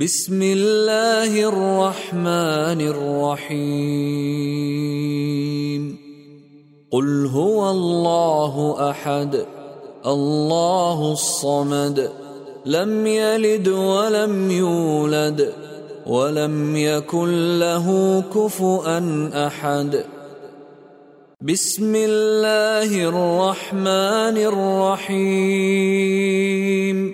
بسم الله الرحمن الرحيم. قل هو الله أحد الله الصمد لم يلد ولم يولد ولم يكن له كفؤا أحد. بسم الله الرحمن الرحيم.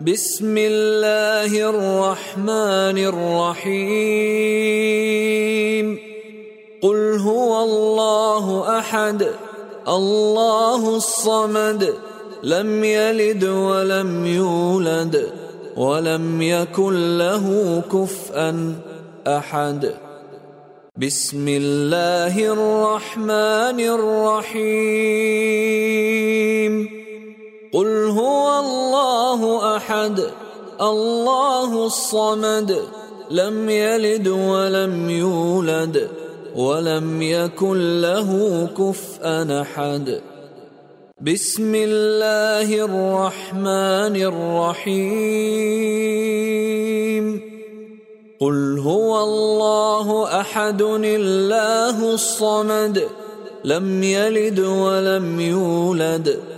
بسم الله الرحمن الرحيم. قل هو الله أحد الله الصمد لم يلد ولم يولد ولم يكن له كفءا أحد. بسم الله الرحمن الرحيم. قل هو الله أحد. الله الصمد. لم يلد ولم يولد. ولم يكن له كفءا أحد. بسم الله الرحمن الرحيم. قل هو الله أحد الله الصمد. لم يلد ولم يولد.